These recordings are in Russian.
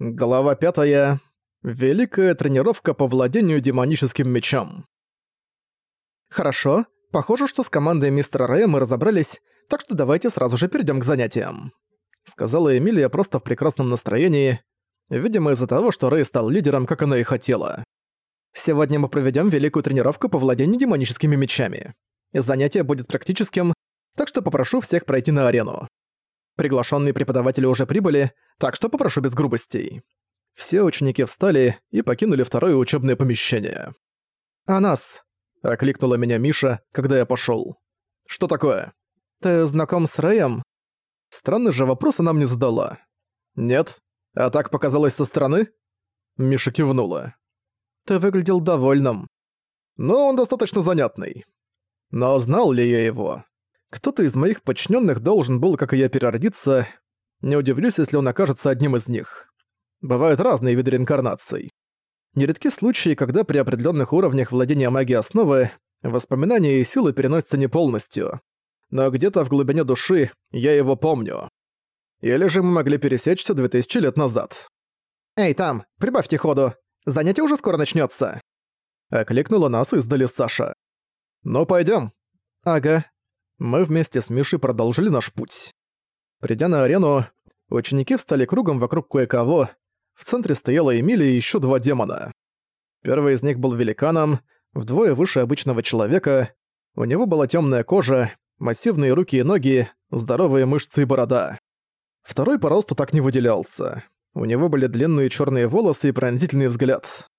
Глава пятая. Великая тренировка по владению демоническим мечом. Хорошо. Похоже, что с командой мистера Рэя мы разобрались, так что давайте сразу же перейдем к занятиям. Сказала Эмилия просто в прекрасном настроении, видимо из-за того, что Рэй стал лидером, как она и хотела. Сегодня мы проведем великую тренировку по владению демоническими мечами. Занятие будет практическим, так что попрошу всех пройти на арену. Приглашенные преподаватели уже прибыли, так что попрошу без грубостей. Все ученики встали и покинули второе учебное помещение. «А нас?» — окликнула меня Миша, когда я пошел. «Что такое? Ты знаком с Рэем?» Странный же вопрос она мне задала. «Нет? А так показалось со стороны?» Миша кивнула. «Ты выглядел довольным. Но он достаточно занятный. Но знал ли я его? Кто-то из моих подчиненных должен был, как и я, переродиться. Не удивлюсь, если он окажется одним из них. Бывают разные виды реинкарнаций. Нередки случаи, когда при определенных уровнях владения магией основы воспоминания и силы переносятся не полностью. Но где-то в глубине души я его помню. Или же мы могли пересечься 2000 лет назад. «Эй, там, прибавьте ходу! Занятие уже скоро начнется. Окликнула нас издали Саша. «Ну, пойдем. «Ага, мы вместе с Мишей продолжили наш путь. Придя на арену, ученики встали кругом вокруг кое-кого. В центре стояла Эмилия и еще два демона. Первый из них был великаном, вдвое выше обычного человека. У него была темная кожа, массивные руки и ноги, здоровые мышцы и борода. Второй по росту так не выделялся. У него были длинные черные волосы и пронзительный взгляд.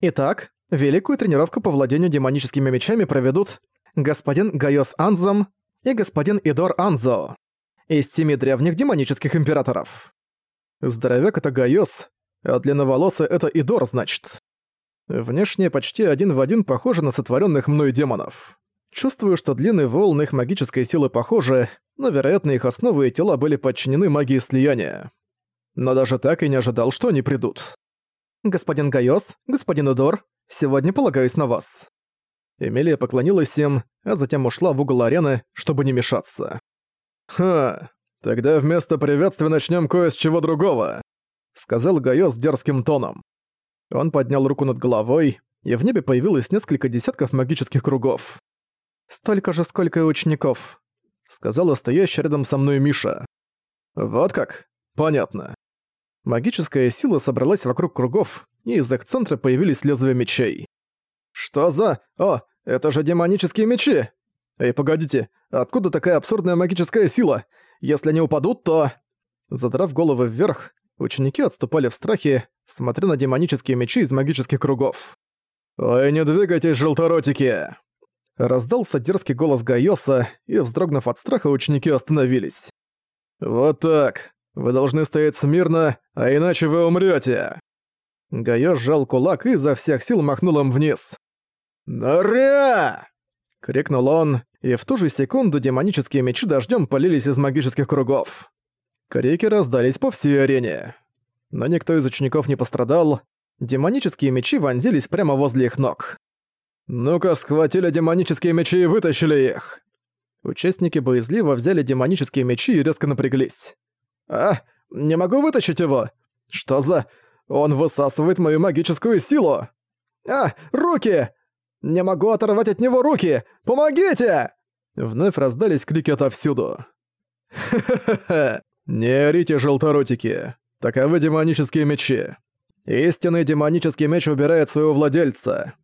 Итак, великую тренировку по владению демоническими мечами проведут господин Гайос Анзо и господин Идор Анзо из семи древних демонических императоров. Здоровяк — это Гайос, а длинноволосый — это Идор, значит. Внешне почти один в один похожи на сотворенных мной демонов. Чувствую, что длинные волны их магической силы похожи, но, вероятно, их основы и тела были подчинены магии слияния. Но даже так и не ожидал, что они придут. «Господин Гайос, господин Идор, сегодня полагаюсь на вас». Эмилия поклонилась им, а затем ушла в угол арены, чтобы не мешаться. «Ха, тогда вместо приветствия начнем кое с чего другого», — сказал Гайо с дерзким тоном. Он поднял руку над головой, и в небе появилось несколько десятков магических кругов. «Столько же, сколько и учеников», — сказала стоящая рядом со мной Миша. «Вот как? Понятно». Магическая сила собралась вокруг кругов, и из их центра появились лезвия мечей. «Что за... О, это же демонические мечи! Эй, погодите, откуда такая абсурдная магическая сила? Если они упадут, то...» Задрав головы вверх, ученики отступали в страхе, смотря на демонические мечи из магических кругов. «Ой, не двигайтесь, желторотики!» Раздался дерзкий голос Гайоса, и, вздрогнув от страха, ученики остановились. «Вот так. Вы должны стоять смирно, а иначе вы умрете. Гайос сжал кулак и изо всех сил махнул им вниз. «Норя!» — крикнул он, и в ту же секунду демонические мечи дождем полились из магических кругов. Крики раздались по всей арене. Но никто из учеников не пострадал, демонические мечи вонзились прямо возле их ног. «Ну-ка, схватили демонические мечи и вытащили их!» Участники боязливо взяли демонические мечи и резко напряглись. «А, не могу вытащить его! Что за... Он высасывает мою магическую силу! А, руки! Не могу оторвать от него руки! Помогите!» Вновь раздались крики отовсюду. «Ха-ха-ха! Не орите, желторотики! Таковы демонические мечи. Истинный демонический меч убирает своего владельца.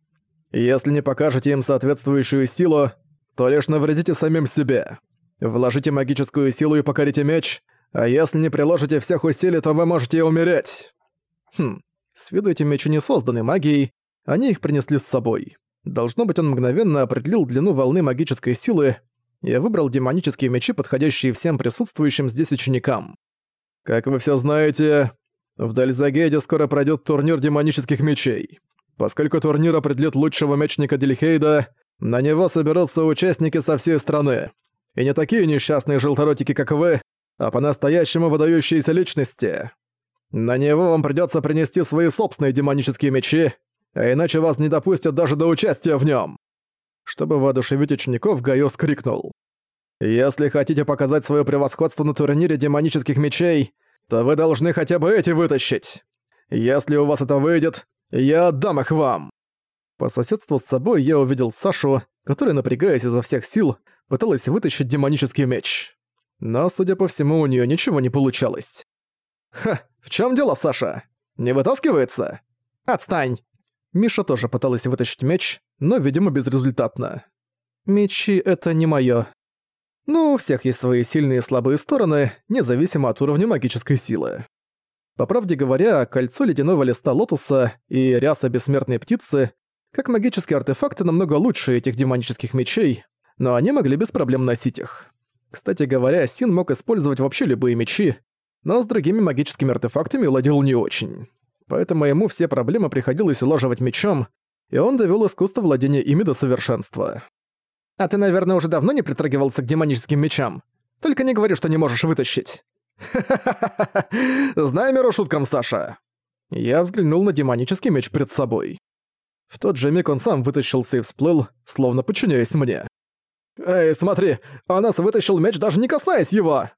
Если не покажете им соответствующую силу, то лишь навредите самим себе. Вложите магическую силу и покорите меч, а если не приложите всех усилий, то вы можете умереть. Хм, с виду эти мечи не созданы магией, они их принесли с собой. Должно быть, он мгновенно определил длину волны магической силы и выбрал демонические мечи, подходящие всем присутствующим здесь ученикам. Как вы все знаете, в Дальзагейде скоро пройдет турнир демонических мечей. Поскольку турнир определит лучшего мечника Дельхейда, на него соберутся участники со всей страны. И не такие несчастные желторотики, как вы, а по-настоящему выдающиеся личности. На него вам придется принести свои собственные демонические мечи, а иначе вас не допустят даже до участия в нем. Чтобы воодушевить учеников, Гайос крикнул. «Если хотите показать свое превосходство на турнире демонических мечей, то вы должны хотя бы эти вытащить. Если у вас это выйдет, я отдам их вам!» По соседству с собой я увидел Сашу, которая, напрягаясь изо всех сил, пыталась вытащить демонический меч. Но, судя по всему, у нее ничего не получалось. «Ха, в чем дело, Саша? Не вытаскивается?» «Отстань!» Миша тоже пыталась вытащить меч, но, видимо, безрезультатно. «Мечи — это не моё». Ну, у всех есть свои сильные и слабые стороны, независимо от уровня магической силы. По правде говоря, кольцо ледяного листа лотоса и ряса бессмертной птицы как магические артефакты намного лучше этих демонических мечей, но они могли без проблем носить их. Кстати говоря, Син мог использовать вообще любые мечи, но с другими магическими артефактами ладил не очень. Поэтому ему все проблемы приходилось улаживать мечом, и он довёл искусство владения ими до совершенства. «А ты, наверное, уже давно не притрагивался к демоническим мечам? Только не говори, что не можешь вытащить». «Ха-ха-ха! Знай меру шуткам, Саша!» Я взглянул на демонический меч перед собой. В тот же миг он сам вытащился и всплыл, словно подчиняясь мне. «Эй, смотри, а нас вытащил меч, даже не касаясь его!»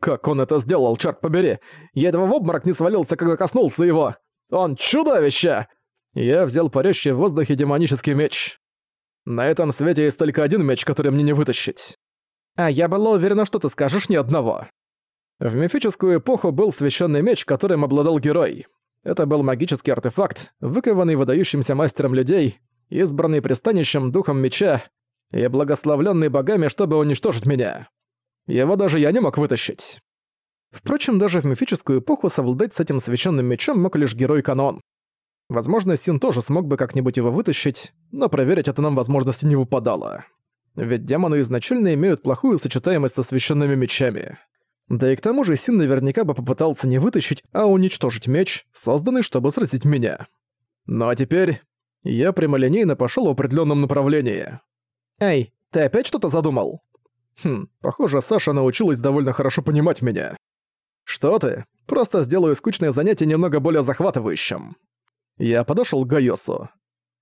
«Как он это сделал, черт побери! Я едва в обморок не свалился, когда коснулся его! Он чудовище!» Я взял парящий в воздухе демонический меч. На этом свете есть только один меч, который мне не вытащить. А я была уверена, что ты скажешь ни одного. В мифическую эпоху был священный меч, которым обладал герой. Это был магический артефакт, выкованный выдающимся мастером людей, избранный пристанищем духом меча и благословленный богами, чтобы уничтожить меня. Его даже я не мог вытащить. Впрочем, даже в мифическую эпоху совладать с этим священным мечом мог лишь герой Канон. Возможно, Син тоже смог бы как-нибудь его вытащить, но проверить это нам возможности не выпадало. Ведь демоны изначально имеют плохую сочетаемость со священными мечами. Да и к тому же Син наверняка бы попытался не вытащить, а уничтожить меч, созданный, чтобы сразить меня. Ну а теперь я прямолинейно пошёл в определённом направлении. «Эй, ты опять что-то задумал?» Хм, похоже, Саша научилась довольно хорошо понимать меня. «Что ты? Просто сделаю скучное занятие немного более захватывающим». Я подошёл к Гайосу.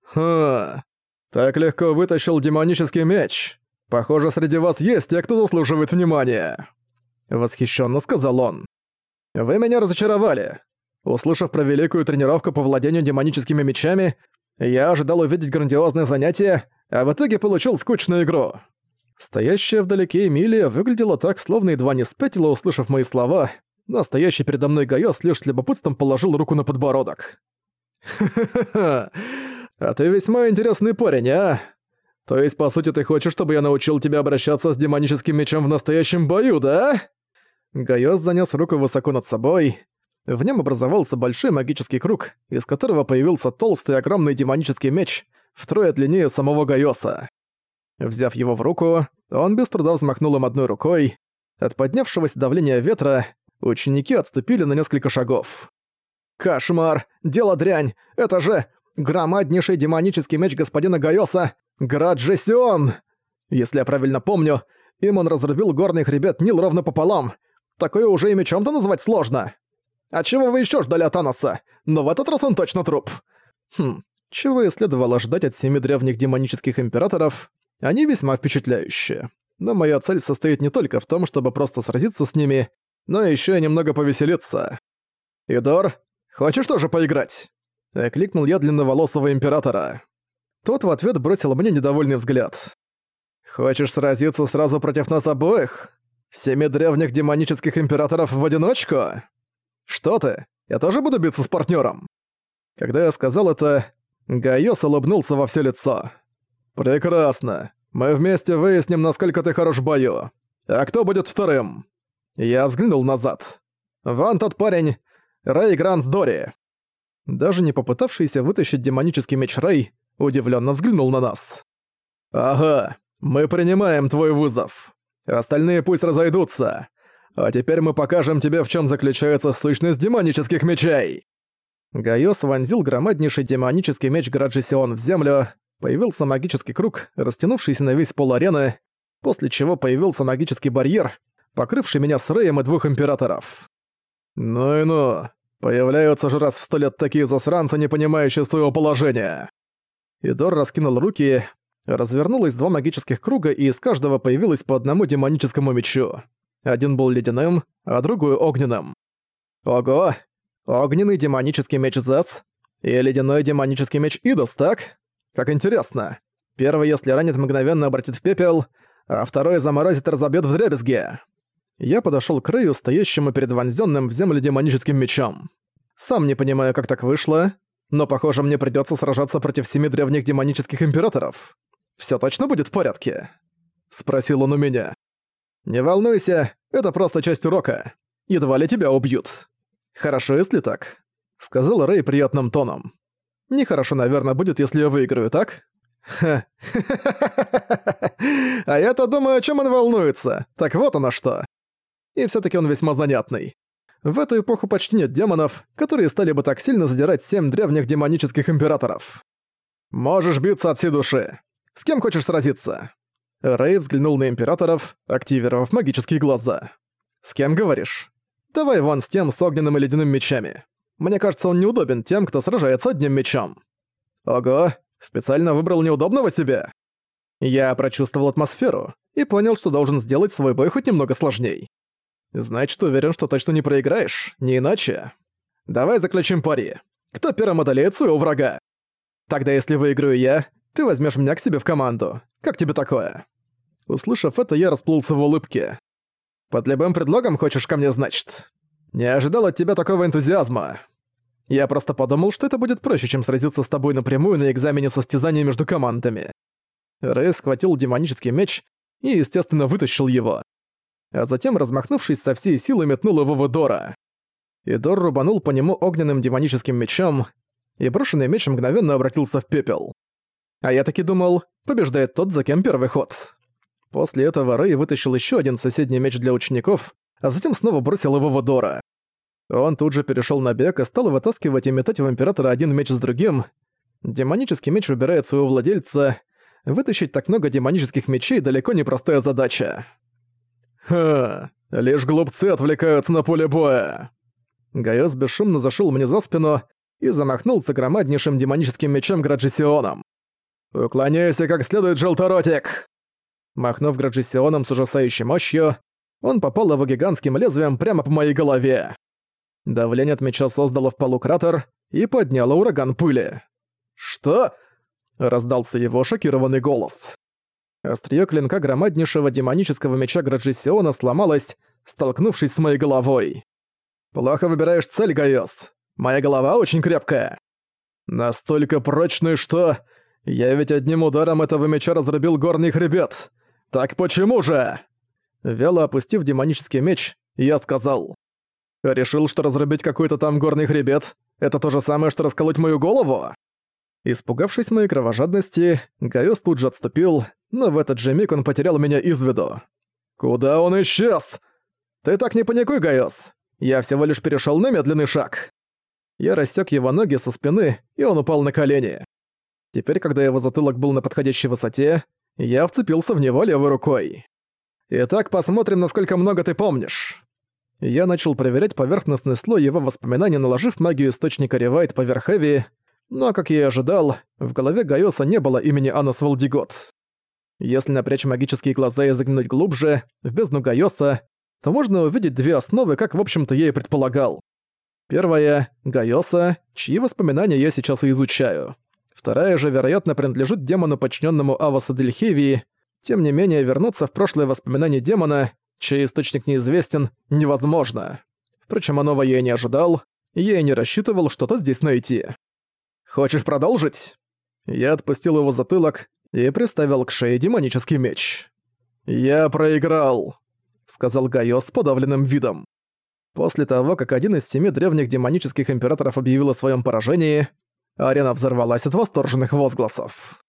«Ха, так легко вытащил демонический меч. Похоже, среди вас есть те, кто заслуживает внимания». Восхищенно сказал он. «Вы меня разочаровали. Услышав про великую тренировку по владению демоническими мечами, я ожидал увидеть грандиозное занятие, а в итоге получил скучную игру». Стоящая вдалеке Эмилия выглядела так, словно едва не спятила, услышав мои слова, но стоящий передо мной Гайос лишь с любопытством положил руку на подбородок. «Ха-ха-ха! А ты весьма интересный парень, а? То есть, по сути, ты хочешь, чтобы я научил тебя обращаться с демоническим мечом в настоящем бою, да?» Гайос занёс руку высоко над собой. В нем образовался большой магический круг, из которого появился толстый огромный демонический меч, втрое длиннее самого Гайоса. Взяв его в руку, он без труда взмахнул им одной рукой. От поднявшегося давления ветра ученики отступили на несколько шагов. «Кошмар! Дело дрянь! Это же громаднейший демонический меч господина Гайоса Граджесион! Если я правильно помню, им он разрубил горный хребет Нил ровно пополам, Такое уже и мечом-то назвать сложно. А чего вы еще ждали от Аноса? Но в этот раз он точно труп. Хм, чего и следовало ждать от семи древних демонических императоров, они весьма впечатляющие. Но моя цель состоит не только в том, чтобы просто сразиться с ними, но еще и немного повеселиться. «Идор, хочешь тоже поиграть?» — окликнул я длинноволосого императора. Тот в ответ бросил мне недовольный взгляд. «Хочешь сразиться сразу против нас обоих?» Семи древних демонических императоров в одиночку? Что ты? Я тоже буду биться с партнером. Когда я сказал это, Гайос улыбнулся во все лицо. «Прекрасно. Мы вместе выясним, насколько ты хорош в бою. А кто будет вторым?» Я взглянул назад. «Вон тот парень, Рэй Гранс Дори». Даже не попытавшийся вытащить демонический меч Рэй, удивленно взглянул на нас. «Ага, мы принимаем твой вызов». Остальные пусть разойдутся. А теперь мы покажем тебе, в чем заключается сущность демонических мечей!» Гайос вонзил громаднейший демонический меч Граджисион в землю, появился магический круг, растянувшийся на весь пол арены, после чего появился магический барьер, покрывший меня с Рэем и двух императоров. «Ну и ну, появляются же раз в сто лет такие засранцы, не понимающие своего положения!» Идор раскинул руки, Развернулось два магических круга, и из каждого появилось по одному демоническому мечу. Один был ледяным, а другой огненным. Ого! Огненный демонический меч Зец и ледяной демонический меч Идос, так? Как интересно. Первый, если ранит, мгновенно обратит в пепел, а второй заморозит и разобьёт в дребезге. Я подошёл к Рэю, стоящему перед вонзённым в землю демоническим мечом. Сам не понимаю, как так вышло, но, похоже, мне придётся сражаться против семи древних демонических императоров. Всё точно будет в порядке?» — спросил он у меня. «Не волнуйся, это просто часть урока. Едва ли тебя убьют». «Хорошо, если так», — сказал Рэй приятным тоном. «Нехорошо, наверное, будет, если я выиграю, так?» Ха. А я-то думаю, о чем он волнуется. Так вот оно что. И все таки он весьма занятный. В эту эпоху почти нет демонов, которые стали бы так сильно задирать семь древних демонических императоров. Можешь биться от всей души. С кем хочешь сразиться? Рэй взглянул на императоров, активировав магические глаза. «С кем говоришь?» «Давай вон с тем с огненным и ледяным мечами. Мне кажется, он неудобен тем, кто сражается одним мечом». «Ого, Специально выбрал неудобного себе? Я прочувствовал атмосферу и понял, что должен сделать свой бой хоть немного сложней. Значит, уверен, что точно не проиграешь, не иначе. Давай заключим пари. Кто первым одолеет своего врага? Тогда если выиграю я, ты возьмешь меня к себе в команду. Как тебе такое? Услышав это, я расплылся в улыбке. Под любым предлогом хочешь ко мне, значит? Не ожидал от тебя такого энтузиазма. Я просто подумал, что это будет проще, чем сразиться с тобой напрямую на экзамене состязания между командами. Рэй схватил демонический меч и, естественно, вытащил его. А затем, размахнувшись со всей силы, метнул его в Эдора. Эдор рубанул по нему огненным демоническим мечом, и брошенный меч мгновенно обратился в пепел. А я таки думал, побеждает тот, за кем первый ход. После этого Рэй вытащил еще один соседний меч для учеников, а затем снова бросил его в Эдора. Он тут же перешел на бег и стал вытаскивать и метать в Императора один меч с другим. Демонический меч выбирает своего владельца. Вытащить так много демонических мечей далеко не простая задача. Ха, лишь глупцы отвлекаются на поле боя. Гайос бесшумно зашел мне за спину и замахнулся громаднейшим демоническим мечом Граджисионом. «Уклоняйся как следует, желторотик!» Махнув Граджисионом с ужасающей мощью, он попал его гигантским лезвием прямо по моей голове. Давление от меча создало в полу кратер и подняло ураган пыли. «Что?» — раздался его шокированный голос. Остриё клинка громаднейшего демонического меча Граджисиона сломалось, столкнувшись с моей головой. «Плохо выбираешь цель, Гайос. Моя голова очень крепкая. Настолько прочный, что... Я ведь одним ударом этого меча разрубил горный хребет. Так почему же?» Вяло опустив демонический меч, я сказал. Решил, что разрубить какой-то там горный хребет — это то же самое, что расколоть мою голову? Испугавшись моей кровожадности, Гайос тут же отступил, но в этот же миг он потерял меня из виду. «Куда он исчез?» «Ты так не паникуй, Гайос. Я всего лишь перешёл на медленный шаг». Я рассек его ноги со спины, и он упал на колени. Теперь, когда его затылок был на подходящей высоте, я вцепился в него левой рукой. «Итак, посмотрим, насколько много ты помнишь». Я начал проверять поверхностный слой его воспоминаний, наложив магию источника Ревайт поверх Эви, но, как я и ожидал, в голове Гайоса не было имени Анус Валдигот. Если напрячь магические глаза и заглянуть глубже, в бездну Гайоса, то можно увидеть две основы, как в общем-то я и предполагал. Первая — Гайоса, чьи воспоминания я сейчас и изучаю. Вторая же, вероятно, принадлежит демону, подчиненному Аваса Дельхевии. Тем не менее, вернуться в прошлое воспоминание демона чей источник неизвестен, невозможно. Впрочем, оного я и не ожидал, я и не рассчитывал что-то здесь найти. «Хочешь продолжить?» Я отпустил его затылок и приставил к шее демонический меч. «Я проиграл», — сказал Гайо с подавленным видом. После того, как один из семи древних демонических императоров объявил о своем поражении, арена взорвалась от восторженных возгласов.